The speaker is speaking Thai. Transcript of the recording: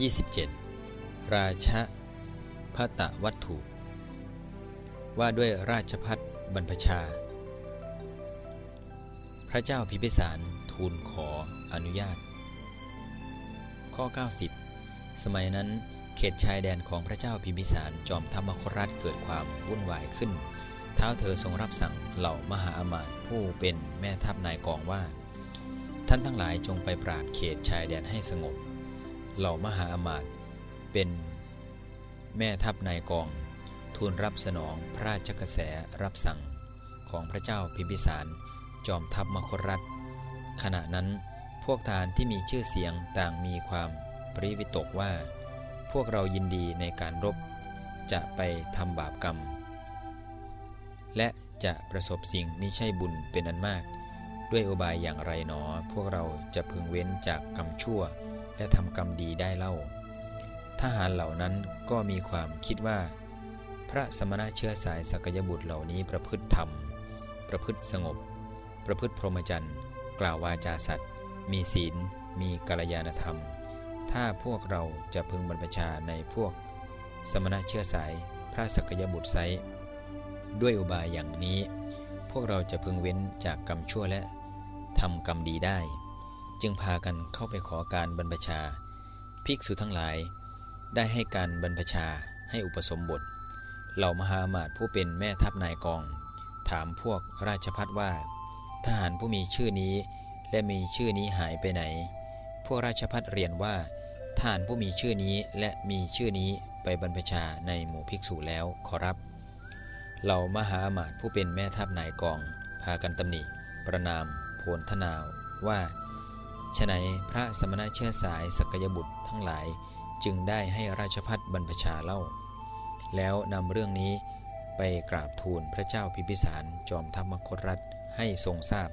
27. ราชพัตวัตถุ ว่าด้วยราชพัฒบรรพชา พระเจ้าพิพิสารทูลขออนุญาต ข้อ 90 สมัยนั้นเขตชายแดนของพระเจ้าพิมพิสารจอมธรรมครัฐเกิดความวุ่นวายขึ้น เท้าเธอทรงรับสั่งเหล่ามหาอมาตย์ผู้เป็นแม่ทัพนายกองว่า ท่านทั้งหลายจงไปปราบเขตชายแดนให้สงบ เหล่ามหาอมาตย์เป็นแม่ทัพนายกอง ทูลรับสนองพระราชกระแสรับสั่งของพระเจ้าพิมพิสารจอมทัพมครัฐ ขณะนั้นพวกทานที่มีชื่อเสียงต่างมีความปริวิตกว่า พวกเรายินดีในการรบ จะไปทำบาปกรรม และจะประสบสิ่งมิใช่บุญเป็นอันมาก ด้วยอบายอย่างไรหนอ พวกเราจะพึงเว้นจากกรรมชั่ว และทำกรรมดีได้เล่า ทหารเหล่านั้นก็มีความคิดว่า พระสมณะเชื้อสายสักยบุตรเหล่านี้ประพฤติธรรม ประพฤติสงบ ประพฤติพรหมจรรย์ กล่าววาจาสัตว์ มีศีล มีกัลยาณธรรม ถ้าพวกเราจะพึงบรรพชาในพวก สมณะเชื้อสายพระสักยบุตรไซด้วยอุบายอย่างนี้ พวกเราจะพึงเว้นจากกรรมชั่วและทำกรรมดีได้ จึงพากันเข้าไปขอการบรรพชา ภิกษุทั้งหลาย ได้ให้การบรรพชาให้อุปสมบท เหล่ามหามาตผู้เป็นแม่ทัพนายกอง ถามพวกราชพัฒว่า ทหารผู้มีชื่อนี้และมีชื่อนี้หายไปไหน พวกราชพัฒเรียนว่าทหารผู้มีชื่อนี้และมีชื่อนี้ไปบรรพชาในหมู่ภิกษุแล้วขอรับ เหล่ามหามาตผู้เป็นแม่ทัพนายกอง พากันตำหนิ ประนาม โพลทนาวว่า ฉนัยพระสมณะเชื้อสายสกยบุตรทั้งหลายจึงได้ให้ราชพัฒบรรพชาเล่า แล้วนำเรื่องนี้ไปกราบทูลพระเจ้าพิพิสารจอมธรรมคตรัฐให้ทรงทราบ